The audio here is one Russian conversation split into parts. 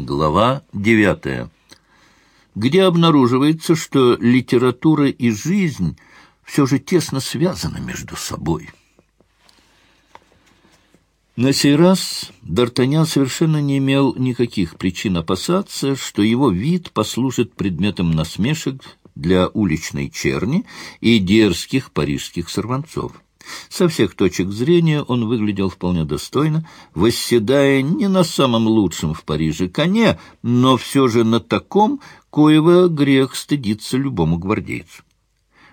Глава девятая. Где обнаруживается, что литература и жизнь все же тесно связаны между собой. На сей раз Д'Артаньян совершенно не имел никаких причин опасаться, что его вид послужит предметом насмешек для уличной черни и дерзких парижских сорванцов. Со всех точек зрения он выглядел вполне достойно, восседая не на самом лучшем в Париже коне, но все же на таком, коего грех стыдиться любому гвардейцу.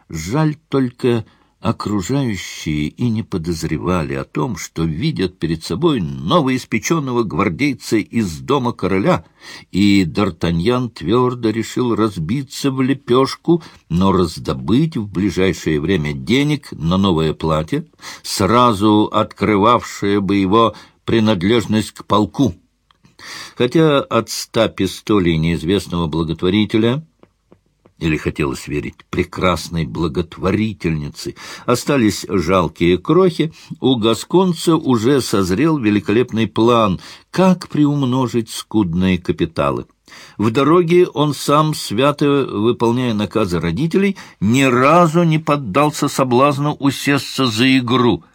Жаль только окружающие и не подозревали о том, что видят перед собой новоиспеченного гвардейца из дома короля, и Д'Артаньян твердо решил разбиться в лепешку, но раздобыть в ближайшее время денег на новое платье, сразу открывавшее бы его принадлежность к полку. Хотя от ста пистолей неизвестного благотворителя или хотелось верить прекрасной благотворительнице, остались жалкие крохи, у Гасконца уже созрел великолепный план, как приумножить скудные капиталы. В дороге он сам, свято выполняя наказы родителей, ни разу не поддался соблазну усесться за игру —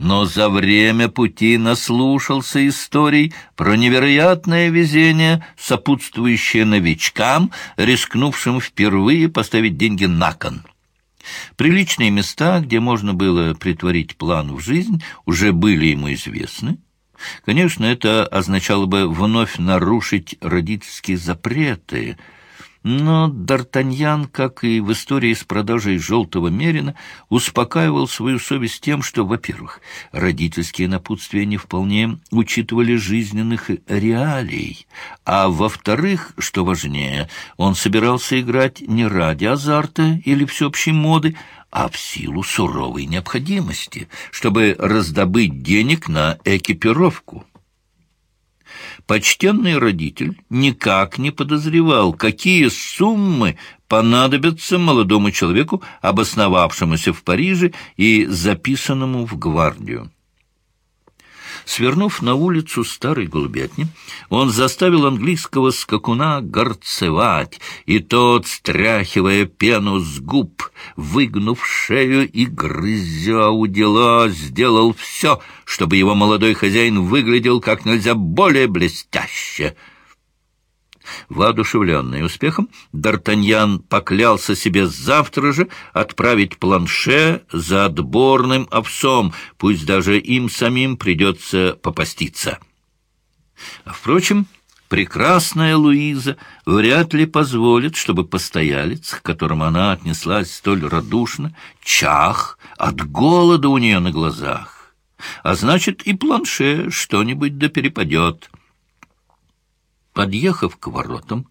но за время пути наслушался историй про невероятное везение, сопутствующее новичкам, рискнувшим впервые поставить деньги на кон. Приличные места, где можно было притворить план в жизнь, уже были ему известны. Конечно, это означало бы вновь нарушить родительские запреты — но Д'Артаньян, как и в истории с продажей желтого мерина, успокаивал свою совесть тем, что, во-первых, родительские напутствия не вполне учитывали жизненных реалий, а во-вторых, что важнее, он собирался играть не ради азарта или всеобщей моды, а в силу суровой необходимости, чтобы раздобыть денег на экипировку. Почтенный родитель никак не подозревал, какие суммы понадобятся молодому человеку, обосновавшемуся в Париже и записанному в гвардию. Свернув на улицу старой голубятни, он заставил английского скакуна горцевать, и тот, стряхивая пену с губ, выгнув шею и грызя у дела, сделал все, чтобы его молодой хозяин выглядел как нельзя более блестяще — Воодушевленный успехом, Д'Артаньян поклялся себе завтра же отправить планше за отборным овсом, пусть даже им самим придется попаститься. Впрочем, прекрасная Луиза вряд ли позволит, чтобы постоялец, к которому она отнеслась столь радушно, чах от голода у нее на глазах. А значит, и планше что-нибудь да перепадет. Подъехав к воротам,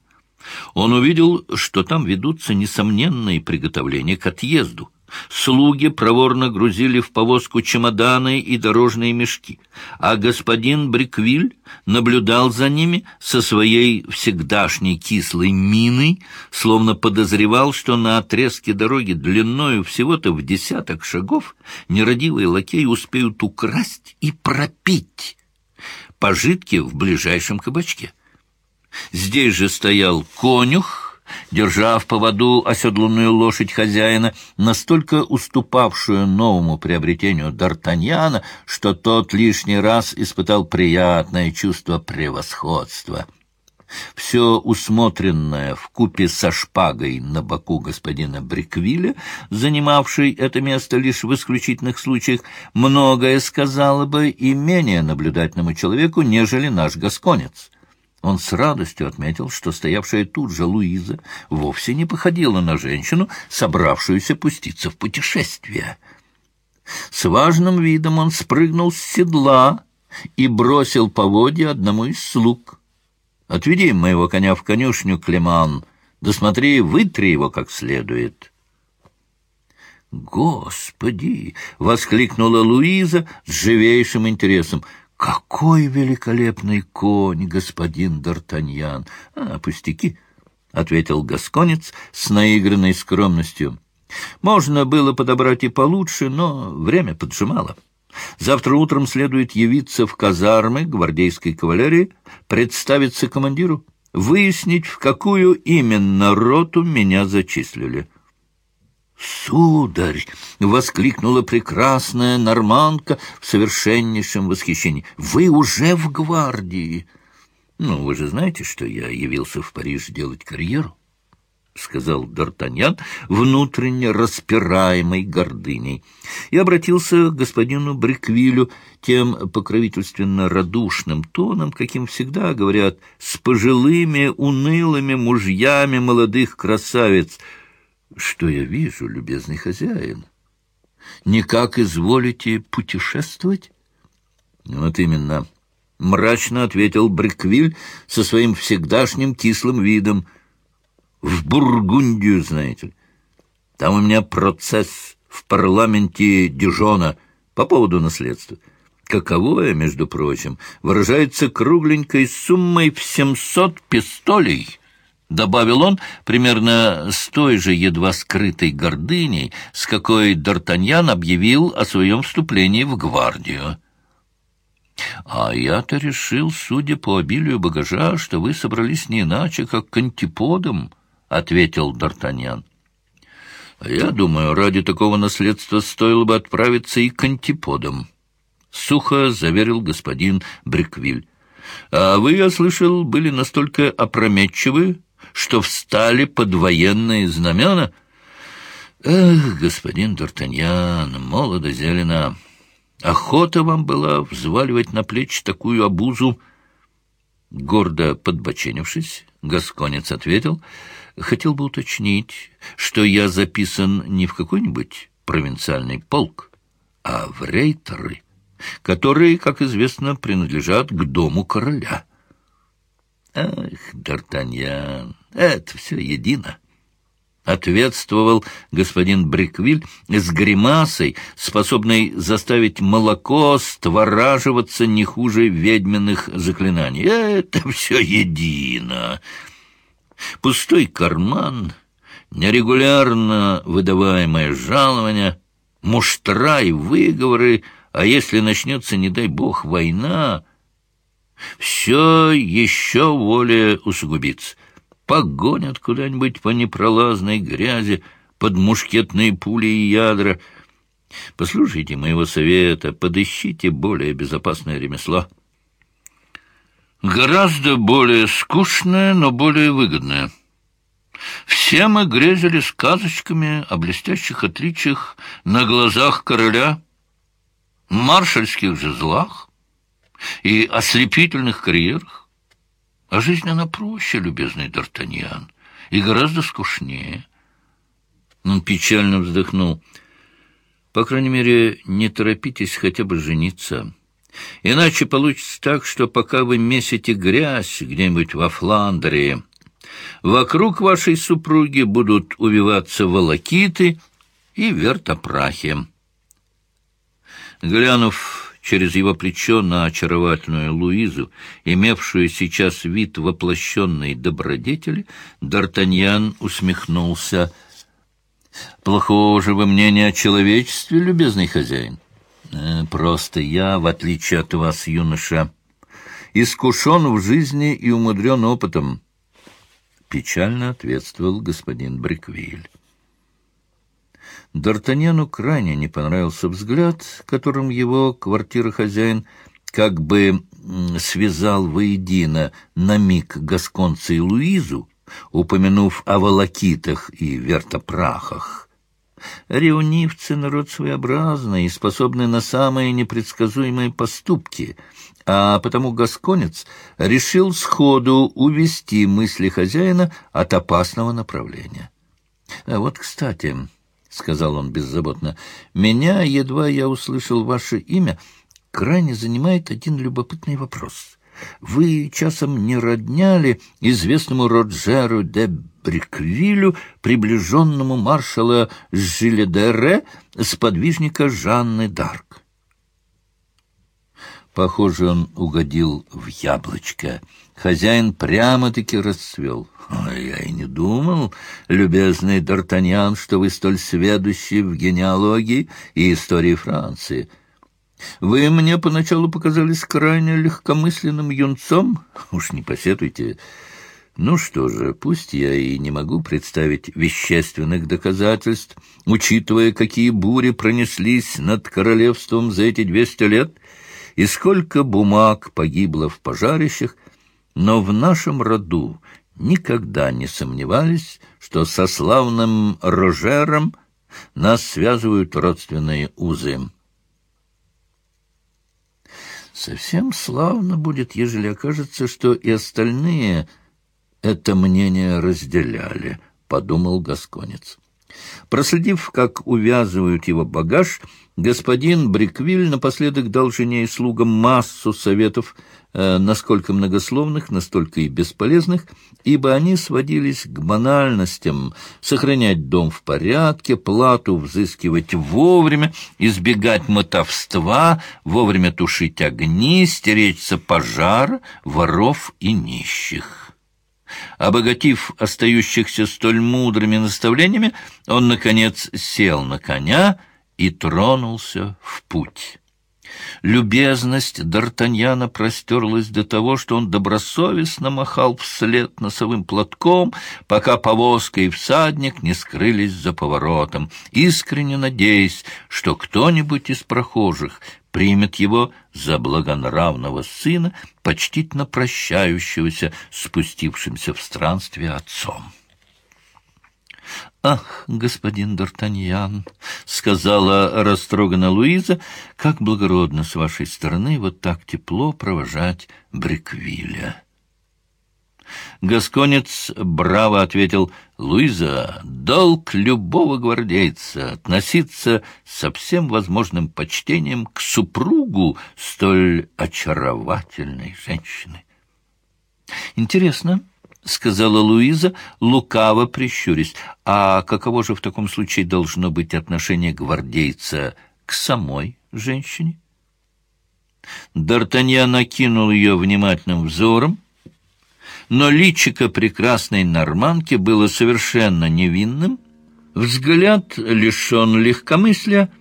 он увидел, что там ведутся несомненные приготовления к отъезду. Слуги проворно грузили в повозку чемоданы и дорожные мешки, а господин Бриквиль наблюдал за ними со своей всегдашней кислой миной, словно подозревал, что на отрезке дороги длиною всего-то в десяток шагов нерадивые лакеи успеют украсть и пропить пожитки в ближайшем кабачке. Здесь же стоял конюх, держа в поводу оседланную лошадь хозяина, настолько уступавшую новому приобретению Д'Артаньяна, что тот лишний раз испытал приятное чувство превосходства. Все усмотренное в купе со шпагой на боку господина Бриквиля, занимавший это место лишь в исключительных случаях, многое сказало бы и менее наблюдательному человеку, нежели наш гасконец. Он с радостью отметил, что стоявшая тут же Луиза вовсе не походила на женщину, собравшуюся пуститься в путешествие. С важным видом он спрыгнул с седла и бросил поводья одному из слуг. «Отведи моего коня в конюшню, Клеман, да смотри, вытри его как следует». «Господи!» — воскликнула Луиза с живейшим интересом. «Какой великолепный конь, господин Д'Артаньян!» «А, пустяки!» — ответил Гасконец с наигранной скромностью. «Можно было подобрать и получше, но время поджимало». Завтра утром следует явиться в казармы гвардейской кавалерии, представиться командиру, выяснить, в какую именно роту меня зачислили. «Сударь!» — воскликнула прекрасная норманка в совершеннейшем восхищении. «Вы уже в гвардии!» «Ну, вы же знаете, что я явился в Париж делать карьеру?» — сказал Д'Артаньян, внутренне распираемой гордыней, и обратился к господину Бриквилю тем покровительственно радушным тоном, каким всегда говорят с пожилыми, унылыми мужьями молодых красавиц — что я вижу, любезный хозяин? Никак изволите путешествовать? Вот именно. Мрачно ответил Бриквиль со своим всегдашним кислым видом. В Бургундию, знаете ли. Там у меня процесс в парламенте Дижона по поводу наследства. Каковое, между прочим, выражается кругленькой суммой в семьсот пистолей. — добавил он примерно с той же едва скрытой гордыней, с какой Д'Артаньян объявил о своем вступлении в гвардию. «А я-то решил, судя по обилию багажа, что вы собрались не иначе, как к антиподам», — ответил Д'Артаньян. «Я думаю, ради такого наследства стоило бы отправиться и к антиподам», — сухо заверил господин Бриквиль. «А вы, я слышал, были настолько опрометчивы, что встали под военные знамена? Эх, господин Д'Артаньян, молодо зелено, охота вам была взваливать на плечи такую обузу. Гордо подбоченившись, Гасконец ответил, хотел бы уточнить, что я записан не в какой-нибудь провинциальный полк, а в рейтеры, которые, как известно, принадлежат к дому короля. Ах, Д'Артаньян, это все едино. Ответствовал господин Бриквиль с гримасой, способной заставить молоко створаживаться не хуже ведьминых заклинаний. Это все едино. Пустой карман, нерегулярно выдаваемое жалование, муштра и выговоры, а если начнется, не дай бог, война, все еще более усугубится погонят куда-нибудь по непролазной грязи под мушкетные пули и ядра. Послушайте моего совета, подыщите более безопасное ремесло. Гораздо более скучное, но более выгодное. Все мы грезили сказочками о блестящих отличиях на глазах короля, маршальских жезлах и ослепительных карьерах. А жизнь, она проще, любезный Д'Артаньян, и гораздо скучнее. Он печально вздохнул. По крайней мере, не торопитесь хотя бы жениться. Иначе получится так, что пока вы месите грязь где-нибудь во Фландрии, вокруг вашей супруги будут увиваться волокиты и вертопрахи. Глянув через его плечо на очаровательную Луизу, имевшую сейчас вид воплощенной добродетели, Д'Артаньян усмехнулся. «Плохого же вы мнения о человечестве, любезный хозяин?» «Э, «Просто я, в отличие от вас, юноша, искушен в жизни и умудрен опытом», — печально ответствовал господин Бриквиль. Д'Артаньяну крайне не понравился взгляд, которым его квартирохозяин как бы связал воедино на миг Гасконца и Луизу, упомянув о волокитах и вертопрахах. Реунивцы — народ своеобразный и способный на самые непредсказуемые поступки, а потому Гасконец решил сходу увести мысли хозяина от опасного направления. А вот, кстати... — сказал он беззаботно, — «меня, едва я услышал ваше имя, крайне занимает один любопытный вопрос. Вы часом не родняли известному Роджеру де Бриквилю, приближенному маршала Жиледере, сподвижника Жанны Дарк?» Похоже, он угодил в яблочко. Хозяин прямо-таки расцвел. Я и не думал, любезный Д'Артаньян, что вы столь сведущий в генеалогии и истории Франции. Вы мне поначалу показались крайне легкомысленным юнцом. Уж не посетуйте. Ну что же, пусть я и не могу представить вещественных доказательств, учитывая, какие бури пронеслись над королевством за эти двести лет, и сколько бумаг погибло в пожарищах, но в нашем роду никогда не сомневались, что со славным Рожером нас связывают родственные узы. Совсем славно будет, ежели окажется, что и остальные это мнение разделяли, — подумал Гасконец. Проследив, как увязывают его багаж, господин Бриквиль напоследок дал жене и слугам массу советов, э, насколько многословных, настолько и бесполезных, ибо они сводились к банальностям — сохранять дом в порядке, плату взыскивать вовремя, избегать мотовства, вовремя тушить огни, стеречься пожара, воров и нищих. Обогатив остающихся столь мудрыми наставлениями, он, наконец, сел на коня и тронулся в путь. Любезность Д'Артаньяна простерлась до того, что он добросовестно махал вслед носовым платком, пока повозка и всадник не скрылись за поворотом, искренне надеясь, что кто-нибудь из прохожих примет его за благонравного сына, почтительно прощающегося спустившимся в странствие отцом. «Ах, господин Д'Артаньян!» — сказала растроганная Луиза, — «как благородно с вашей стороны вот так тепло провожать Бриквиля!» Гасконец браво ответил, «Луиза, долг любого гвардейца относиться со всем возможным почтением к супругу столь очаровательной женщины». «Интересно», — сказала Луиза, лукаво прищурясь, «а каково же в таком случае должно быть отношение гвардейца к самой женщине?» Д'Артаньян накинул ее внимательным взором, — но личико прекрасной норманки было совершенно невинным, взгляд лишен легкомыслия,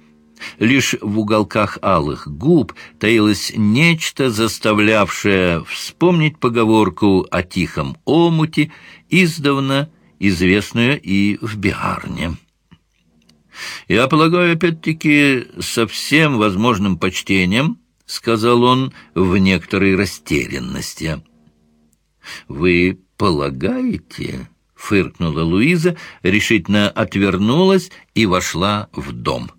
Лишь в уголках алых губ таилось нечто, заставлявшее вспомнить поговорку о тихом омуте, издавна известную и в Биарне. «Я полагаю, опять-таки, со всем возможным почтением», — сказал он в некоторой растерянности. «Вы полагаете?» — фыркнула Луиза, решительно отвернулась и вошла в дом.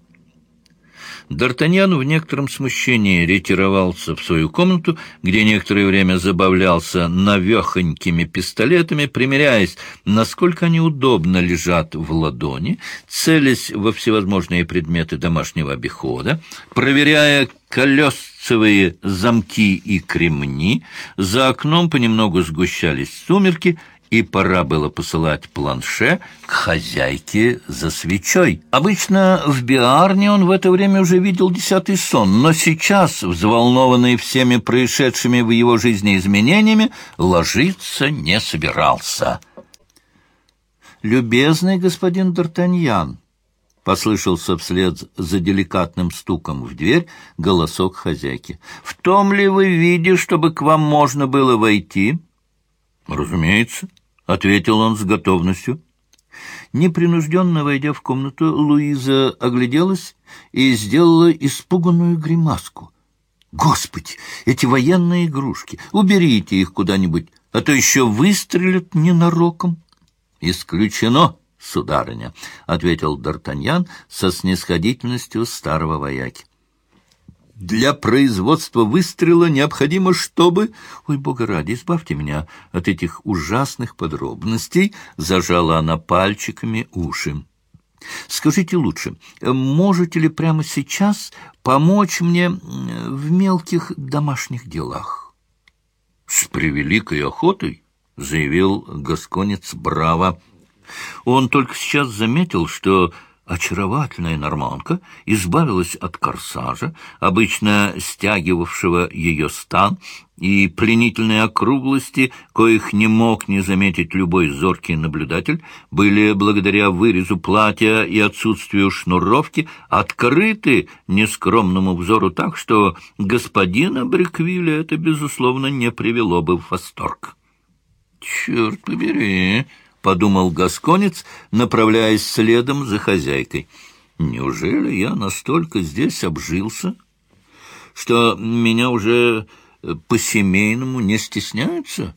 Д'Артаньян в некотором смущении ретировался в свою комнату, где некоторое время забавлялся навехонькими пистолетами, примеряясь, насколько они удобно лежат в ладони, целясь во всевозможные предметы домашнего обихода, проверяя колесцевые замки и кремни, за окном понемногу сгущались сумерки, и пора было посылать планше к хозяйке за свечой. Обычно в Биарне он в это время уже видел десятый сон, но сейчас, взволнованный всеми происшедшими в его жизни изменениями, ложиться не собирался. «Любезный господин Д'Артаньян», — послышался вслед за деликатным стуком в дверь голосок хозяйки, — «в том ли вы виде, чтобы к вам можно было войти?» «Разумеется», — ответил он с готовностью. Непринужденно войдя в комнату, Луиза огляделась и сделала испуганную гримаску. «Господи, эти военные игрушки! Уберите их куда-нибудь, а то еще выстрелят ненароком!» «Исключено, сударыня», — ответил Д'Артаньян со снисходительностью старого вояки. Для производства выстрела необходимо, чтобы... Ой, бога ради, избавьте меня от этих ужасных подробностей, зажала она пальчиками уши. Скажите лучше, можете ли прямо сейчас помочь мне в мелких домашних делах? С превеликой охотой, заявил гасконец Браво. Он только сейчас заметил, что очаровательная норманка избавилась от корсажа, обычно стягивавшего ее стан, и пленительные округлости, коих не мог не заметить любой зоркий наблюдатель, были благодаря вырезу платья и отсутствию шнуровки открыты нескромному взору так, что господина Бриквиля это, безусловно, не привело бы в восторг. «Черт побери!» — подумал Гасконец, направляясь следом за хозяйкой. «Неужели я настолько здесь обжился, что меня уже по-семейному не стесняются?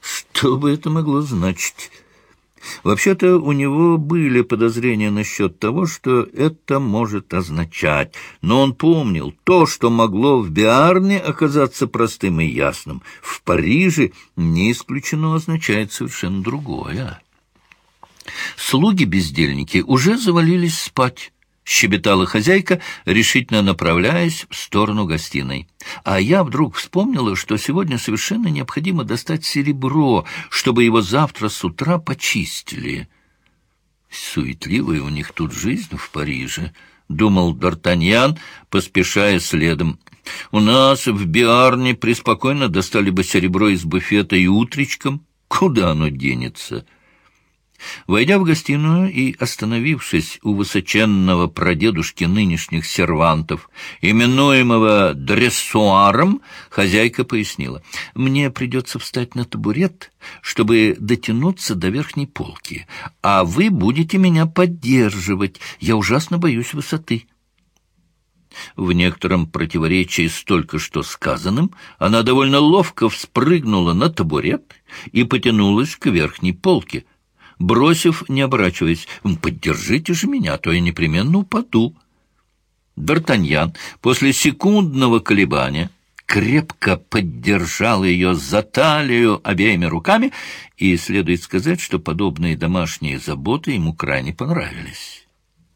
Что бы это могло значить?» Вообще-то у него были подозрения насчет того, что это может означать, но он помнил, то, что могло в Биарне оказаться простым и ясным, в Париже не исключено означает совершенно другое. Слуги-бездельники уже завалились спать. — щебетала хозяйка, решительно направляясь в сторону гостиной. А я вдруг вспомнила, что сегодня совершенно необходимо достать серебро, чтобы его завтра с утра почистили. Суетливая у них тут жизнь в Париже, — думал Д'Артаньян, поспешая следом. У нас в Биарне преспокойно достали бы серебро из буфета и утречком. Куда оно денется?» Войдя в гостиную и остановившись у высоченного прадедушки нынешних сервантов, именуемого дрессуаром, хозяйка пояснила, «Мне придется встать на табурет, чтобы дотянуться до верхней полки, а вы будете меня поддерживать. Я ужасно боюсь высоты». В некотором противоречии с только что сказанным, она довольно ловко вспрыгнула на табурет и потянулась к верхней полке — бросив, не оборачиваясь, «Поддержите же меня, а то я непременно упаду». Д'Артаньян после секундного колебания крепко поддержал ее за талию обеими руками, и следует сказать, что подобные домашние заботы ему крайне понравились.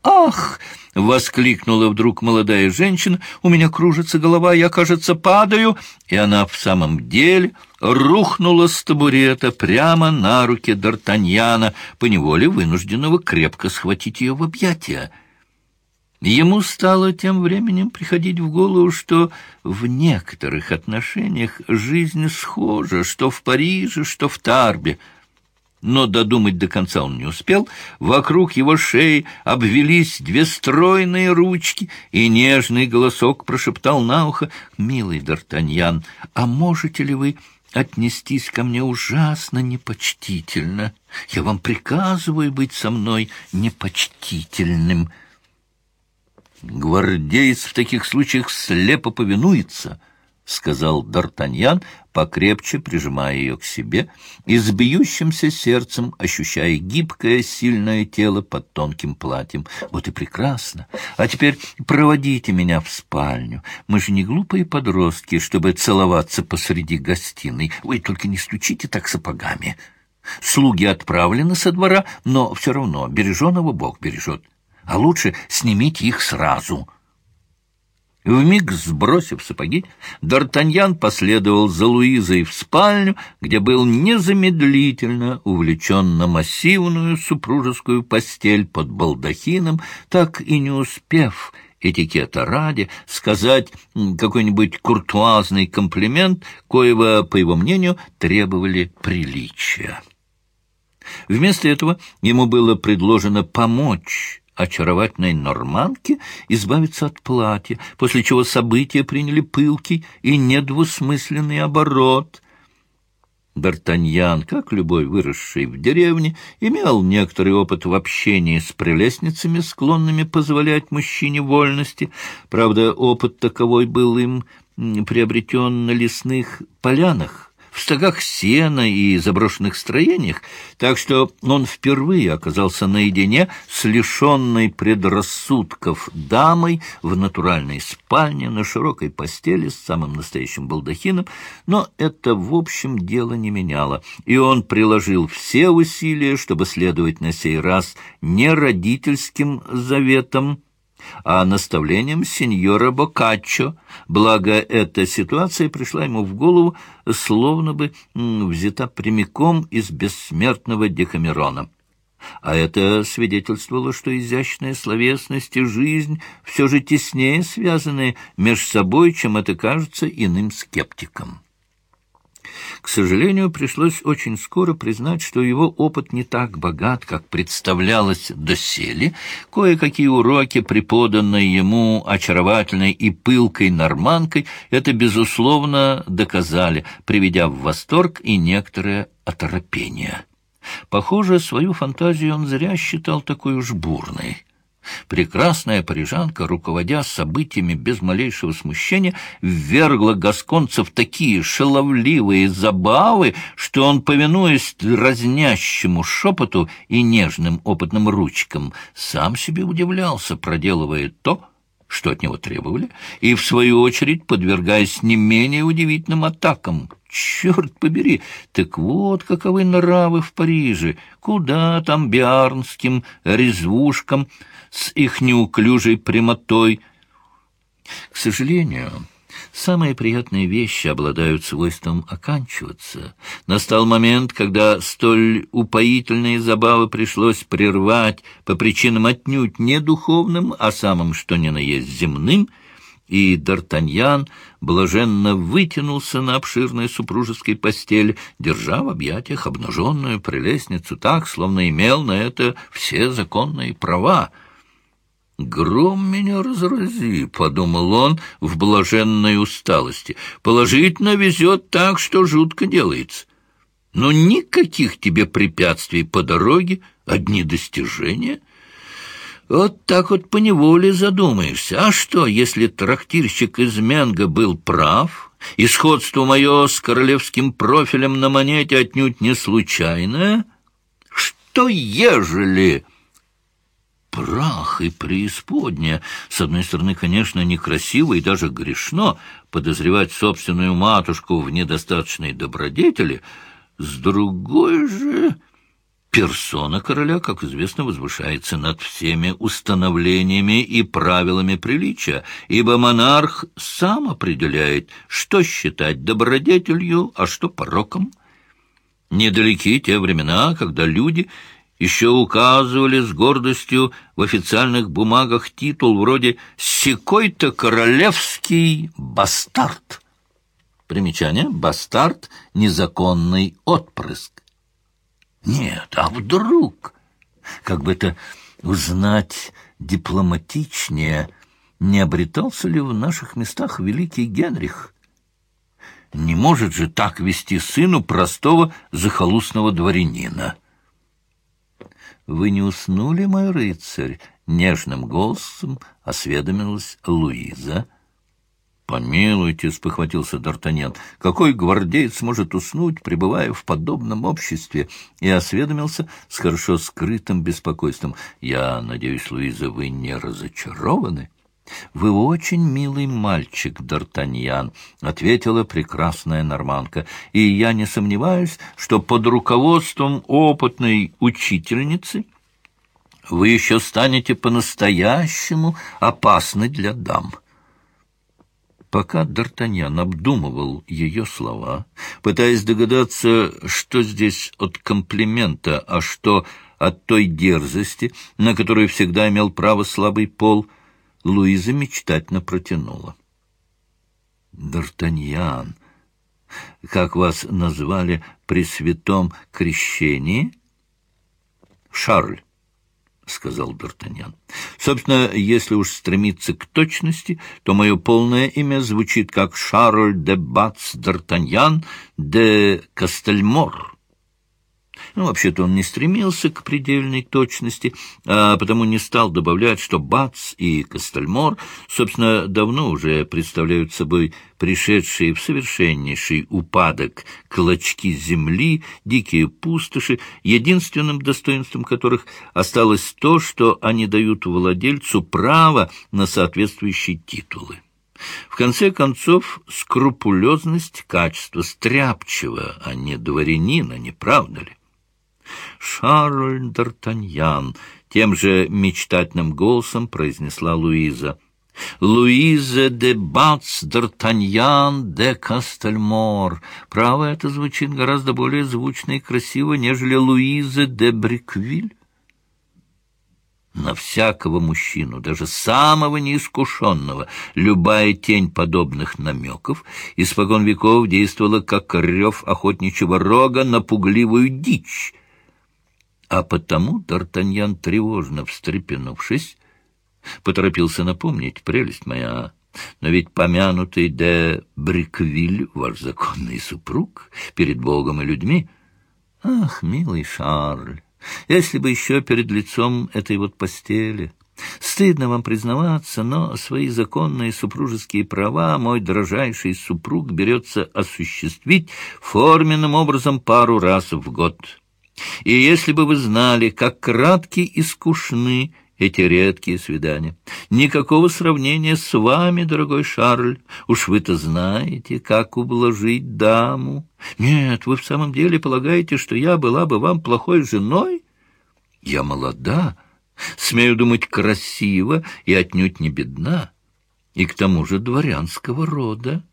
«Ах!» — воскликнула вдруг молодая женщина. «У меня кружится голова, я, кажется, падаю». И она в самом деле рухнула с табурета прямо на руки Д'Артаньяна, поневоле вынужденного крепко схватить ее в объятия. Ему стало тем временем приходить в голову, что в некоторых отношениях жизнь схожа, что в Париже, что в Тарбе — но додумать до конца он не успел. Вокруг его шеи обвелись две стройные ручки, и нежный голосок прошептал на ухо, «Милый Д'Артаньян, а можете ли вы отнестись ко мне ужасно непочтительно? Я вам приказываю быть со мной непочтительным». Гвардеец в таких случаях слепо повинуется —— сказал Д'Артаньян, покрепче прижимая ее к себе и с бьющимся сердцем ощущая гибкое, сильное тело под тонким платьем. «Вот и прекрасно! А теперь проводите меня в спальню. Мы же не глупые подростки, чтобы целоваться посреди гостиной. Вы только не стучите так сапогами. Слуги отправлены со двора, но все равно береженого Бог бережет. А лучше снимите их сразу». Вмиг сбросив сапоги, Д'Артаньян последовал за Луизой в спальню, где был незамедлительно увлечен на массивную супружескую постель под балдахином, так и не успев этикета ради сказать какой-нибудь куртуазный комплимент, коего, по его мнению, требовали приличия. Вместо этого ему было предложено помочь очаровательной норманке избавиться от платья, после чего события приняли пылкий и недвусмысленный оборот. Д'Артаньян, как любой выросший в деревне, имел некоторый опыт в общении с прелестницами, склонными позволять мужчине вольности. Правда, опыт таковой был им приобретен на лесных полянах, в стогах сена и заброшенных строениях, так что он впервые оказался наедине с лишенной предрассудков дамой в натуральной спальне на широкой постели с самым настоящим балдахином, но это в общем дело не меняло, и он приложил все усилия, чтобы следовать на сей раз не родительским заветам, а наставлением сеньора Боккаччо, благо эта ситуация пришла ему в голову, словно бы взята прямиком из бессмертного Декамерона. а это свидетельствовало, что изящная словесность и жизнь все же теснее связаны между собой, чем это кажется иным скептикам. К сожалению, пришлось очень скоро признать, что его опыт не так богат, как представлялось доселе. Кое-какие уроки, преподанные ему очаровательной и пылкой норманкой, это, безусловно, доказали, приведя в восторг и некоторое оторопение. Похоже, свою фантазию он зря считал такой уж бурной. Прекрасная парижанка, руководя событиями без малейшего смущения, ввергла гасконца в такие шаловливые забавы, что он, повинуясь разнящему шепоту и нежным опытным ручкам, сам себе удивлялся, проделывая то, что от него требовали, и, в свою очередь, подвергаясь не менее удивительным атакам, Черт побери! Так вот, каковы нравы в Париже! Куда там биарнским резвушкам с их неуклюжей прямотой? К сожалению... Самые приятные вещи обладают свойством оканчиваться. Настал момент, когда столь упоительные забавы пришлось прервать по причинам отнюдь не духовным, а самым что ни на есть земным — и Д'Артаньян блаженно вытянулся на обширной супружеской постели, держа в объятиях обнаженную прелестницу так, словно имел на это все законные права. «Гром меня разрази», — подумал он в блаженной усталости. «Положительно везет так, что жутко делается. Но никаких тебе препятствий по дороге, одни достижения». Вот так вот поневоле задумаешься. А что, если трактирщик из Менга был прав, и сходство мое с королевским профилем на монете отнюдь не случайное? Что ежели... Прах и преисподняя. С одной стороны, конечно, некрасиво и даже грешно подозревать собственную матушку в недостаточной добродетели. С другой же... Персона короля, как известно, возвышается над всеми установлениями и правилами приличия, ибо монарх сам определяет, что считать добродетелью, а что пороком. Недалеки те времена, когда люди еще указывали с гордостью в официальных бумагах титул вроде «Секой-то королевский бастард». Примечание «бастард» — незаконный отпрыск. Нет, а вдруг? Как бы это узнать дипломатичнее, не обретался ли в наших местах великий Генрих? Не может же так вести сыну простого захолустного дворянина. «Вы не уснули, мой рыцарь?» — нежным голосом осведомилась Луиза. «Помилуйте», — спохватился Д'Артаньян, — «какой гвардеец может уснуть, пребывая в подобном обществе?» И осведомился с хорошо скрытым беспокойством. «Я надеюсь, Луиза, вы не разочарованы?» «Вы очень милый мальчик, Д'Артаньян», — ответила прекрасная норманка, «и я не сомневаюсь, что под руководством опытной учительницы вы еще станете по-настоящему опасны для дам». Пока Д'Артаньян обдумывал ее слова, пытаясь догадаться, что здесь от комплимента, а что от той дерзости, на которую всегда имел право слабый пол, Луиза мечтательно протянула. «Д'Артаньян, как вас назвали при святом крещении?» «Шарль». — сказал Д'Артаньян. — Собственно, если уж стремиться к точности, то мое полное имя звучит как Шарль де Бац Д'Артаньян де Кастельмор. Ну, вообще-то он не стремился к предельной точности, а потому не стал добавлять, что Бац и Костальмор, собственно, давно уже представляют собой пришедшие в совершеннейший упадок клочки земли, дикие пустоши, единственным достоинством которых осталось то, что они дают владельцу право на соответствующие титулы. В конце концов, скрупулезность — качество стряпчего, а не дворянина, не правда ли? «Шарль Д'Артаньян», — тем же мечтательным голосом произнесла Луиза. «Луиза де Бац Д'Артаньян де Кастельмор». Право, это звучит гораздо более звучно и красиво, нежели Луиза де Бриквиль. На всякого мужчину, даже самого неискушенного, любая тень подобных намеков испокон веков действовала как рев охотничьего рога на пугливую дичь. А потому Д'Артаньян, тревожно встрепенувшись, поторопился напомнить, прелесть моя, но ведь помянутый де Бриквиль, ваш законный супруг, перед Богом и людьми... Ах, милый Шарль, если бы еще перед лицом этой вот постели... Стыдно вам признаваться, но свои законные супружеские права мой дрожайший супруг берется осуществить форменным образом пару раз в год. И если бы вы знали, как кратки и скучны эти редкие свидания. Никакого сравнения с вами, дорогой Шарль. Уж вы-то знаете, как ублажить даму. Нет, вы в самом деле полагаете, что я была бы вам плохой женой? Я молода, смею думать, красива и отнюдь не бедна, и к тому же дворянского рода.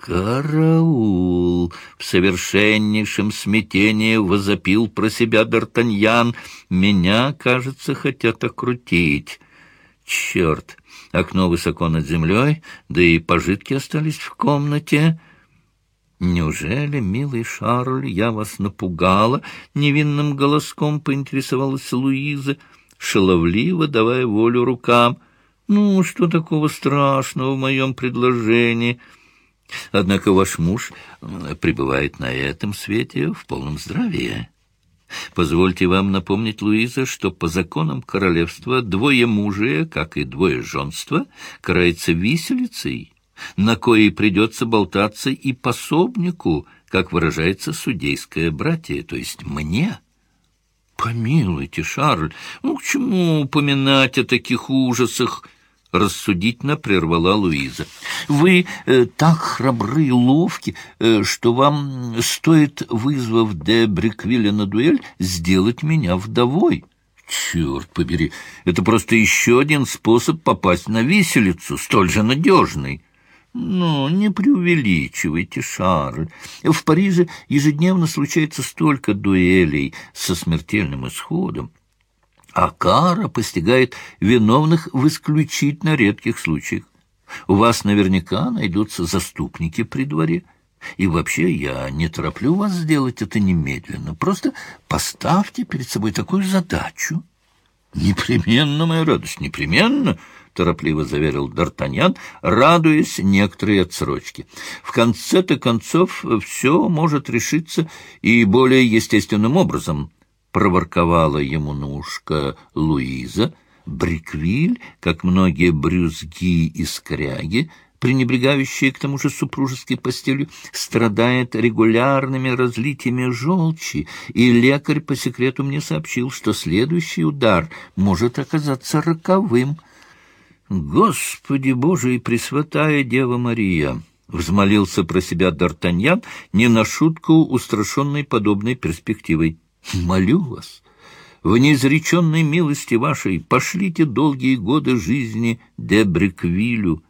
«Караул!» — в совершеннейшем смятении возопил про себя Д'Артаньян. «Меня, кажется, хотят окрутить. Черт! Окно высоко над землей, да и пожитки остались в комнате». «Неужели, милый Шарль, я вас напугала?» — невинным голоском поинтересовалась Луиза, шаловливо давая волю рукам. «Ну, что такого страшного в моем предложении?» Однако ваш муж пребывает на этом свете в полном здравии. Позвольте вам напомнить, Луиза, что по законам королевства двое мужия, как и двое женства, карается виселицей, на коей придется болтаться и пособнику, как выражается судейское братье, то есть мне. Помилуйте, Шарль, ну к чему упоминать о таких ужасах? — рассудительно прервала Луиза. — Вы э, так храбры и ловки, э, что вам стоит, вызвав де Бриквилля на дуэль, сделать меня вдовой. Черт побери, это просто еще один способ попасть на виселицу, столь же надежный. Но не преувеличивайте, Шарль. В Париже ежедневно случается столько дуэлей со смертельным исходом а кара постигает виновных в исключительно редких случаях. У вас наверняка найдутся заступники при дворе. И вообще я не тороплю вас сделать это немедленно. Просто поставьте перед собой такую задачу. Непременно, моя радость, непременно, — торопливо заверил Д'Артаньян, радуясь некоторой отсрочке. В конце-то концов все может решиться и более естественным образом —— проворковала ему на ушко Луиза, Бриквиль, как многие брюзги и скряги, пренебрегающие к тому же супружеской постелью, страдает регулярными разлитиями желчи, и лекарь по секрету мне сообщил, что следующий удар может оказаться роковым. «Господи Боже и Пресвятая Дева Мария!» — взмолился про себя Д'Артаньян, не на шутку устрашенный подобной перспективой. Молю вас, в неизреченной милости вашей пошлите долгие годы жизни де Бриквилю,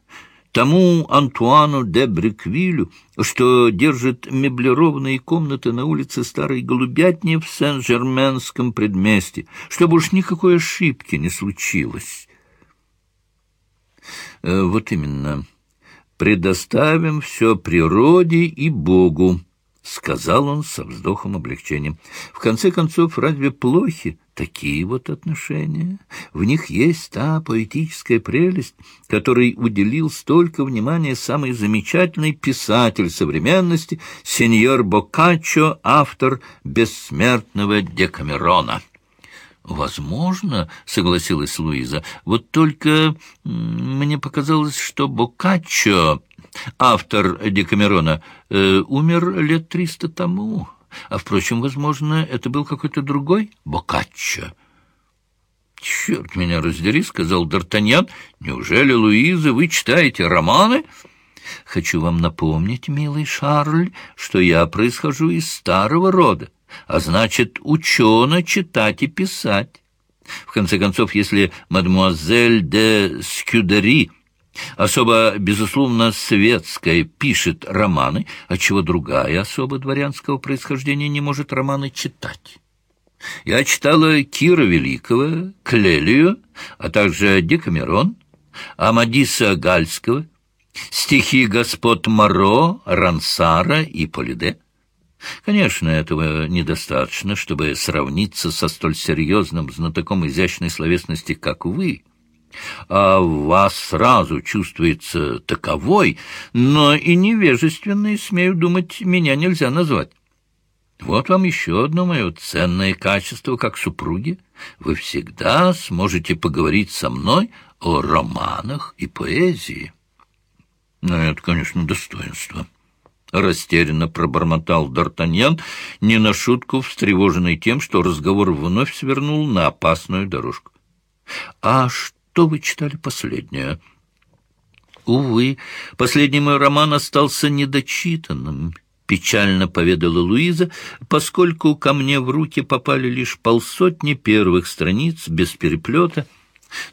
тому Антуану де Бриквилю, что держит меблированные комнаты на улице Старой Голубятни в Сен-Жерменском предместе, чтобы уж никакой ошибки не случилось. Э, вот именно. Предоставим все природе и Богу. — сказал он со вздохом облегчения. — В конце концов, разве плохи такие вот отношения? В них есть та поэтическая прелесть, которой уделил столько внимания самый замечательный писатель современности, сеньор Боккаччо, автор «Бессмертного Декамерона». «Возможно», — согласилась Луиза, — «вот только мне показалось, что Боккаччо...» автор Декамерона, э, умер лет триста тому. А, впрочем, возможно, это был какой-то другой Боккаччо. «Черт меня раздери», — сказал Д'Артаньян. «Неужели, Луиза, вы читаете романы?» «Хочу вам напомнить, милый Шарль, что я происхожу из старого рода, а значит, учено читать и писать. В конце концов, если мадемуазель де Скюдери Особо, безусловно, светская пишет романы, отчего другая особа дворянского происхождения не может романы читать. Я читала Кира Великого, Клелию, а также Декамерон, Амадиса Гальского, стихи господ Моро, Рансара и Полиде. Конечно, этого недостаточно, чтобы сравниться со столь серьезным знатоком изящной словесности, как вы. А в вас сразу чувствуется таковой, но и невежественной, смею думать, меня нельзя назвать. Вот вам еще одно мое ценное качество как супруги. Вы всегда сможете поговорить со мной о романах и поэзии. Ну, это, конечно, достоинство. Растерянно пробормотал Д'Артаньян, не на шутку встревоженный тем, что разговор вновь свернул на опасную дорожку. — А что вы читали последнее? — Увы, последний мой роман остался недочитанным, — печально поведала Луиза, поскольку ко мне в руки попали лишь полсотни первых страниц без переплета —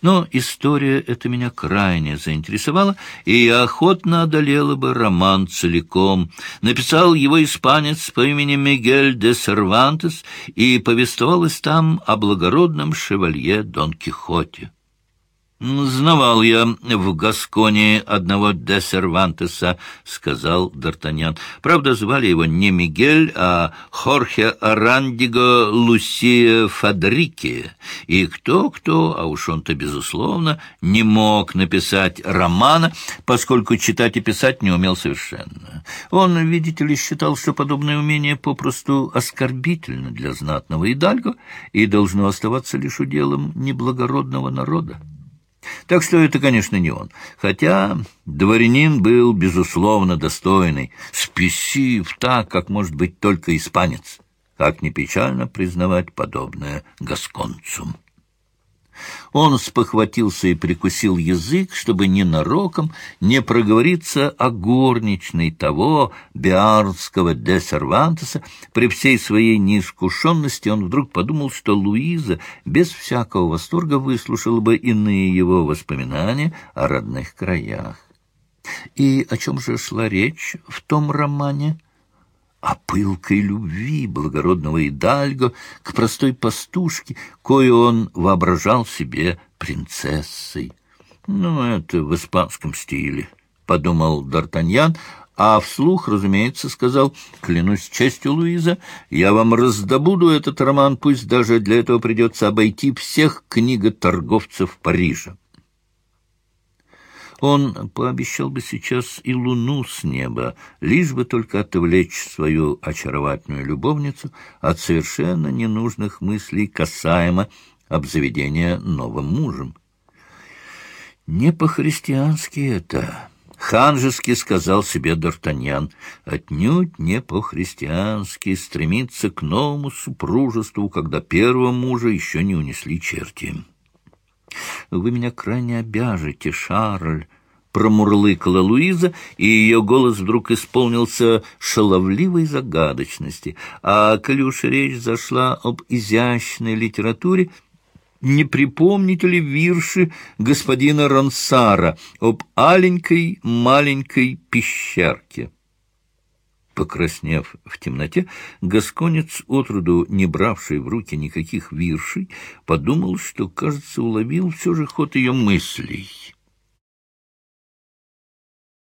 но история эта меня крайне заинтересовала, и я охотно одолела бы роман целиком. Написал его испанец по имени Мигель де Сервантес, и повествовалось там о благородном шевалье Дон Кихоте. «Знавал я в Гасконе одного де Сервантеса», — сказал Д'Артаньян. «Правда, звали его не Мигель, а Хорхе Арандиго Лусия Фадрики. И кто-кто, а уж он-то, безусловно, не мог написать романа, поскольку читать и писать не умел совершенно. Он, видите ли, считал, что подобное умение попросту оскорбительно для знатного идальго и должно оставаться лишь уделом неблагородного народа. Так что это, конечно, не он. Хотя дворянин был, безусловно, достойный, спесив так, как может быть только испанец. Как не печально признавать подобное гасконцу. Он спохватился и прикусил язык, чтобы ненароком не проговориться о горничной того биарского де Сервантеса. При всей своей неискушенности он вдруг подумал, что Луиза без всякого восторга выслушала бы иные его воспоминания о родных краях. И о чем же шла речь в том романе? О пылкой любви благородного Идальго к простой пастушке, кою он воображал себе принцессой. «Ну, это в испанском стиле», — подумал Д'Артаньян, а вслух, разумеется, сказал, «Клянусь честью, Луиза, я вам раздобуду этот роман, пусть даже для этого придется обойти всех книготорговцев Парижа». Он пообещал бы сейчас и луну с неба, лишь бы только отвлечь свою очаровательную любовницу от совершенно ненужных мыслей касаемо обзаведения новым мужем. «Не по-христиански это», — ханжески сказал себе Д'Артаньян, «отнюдь не по-христиански стремиться к новому супружеству, когда первого мужа еще не унесли черти». «Вы меня крайне обяжете, Шарль», — промурлыкала Луиза, и ее голос вдруг исполнился шаловливой загадочности. А коли уж речь зашла об изящной литературе, не припомните ли вирши господина Ронсара об аленькой маленькой пещерке? Покраснев в темноте, гасконец, отроду не бравший в руки никаких виршей, подумал, что, кажется, уловил все же ход ее мыслей.